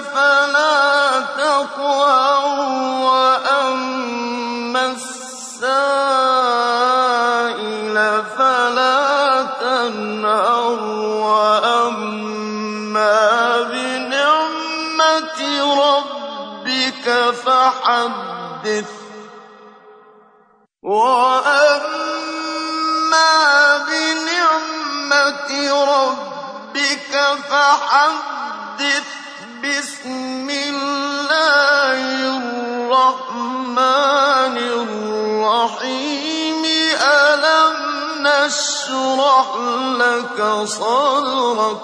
فلا تقهر وأما السائل فلا تنهر وأما بنعمة ربك فحدث وأما بنعمة ربك فحدث بسم الله الرحمن الرحيم. ألم نشرح لك صدرك؟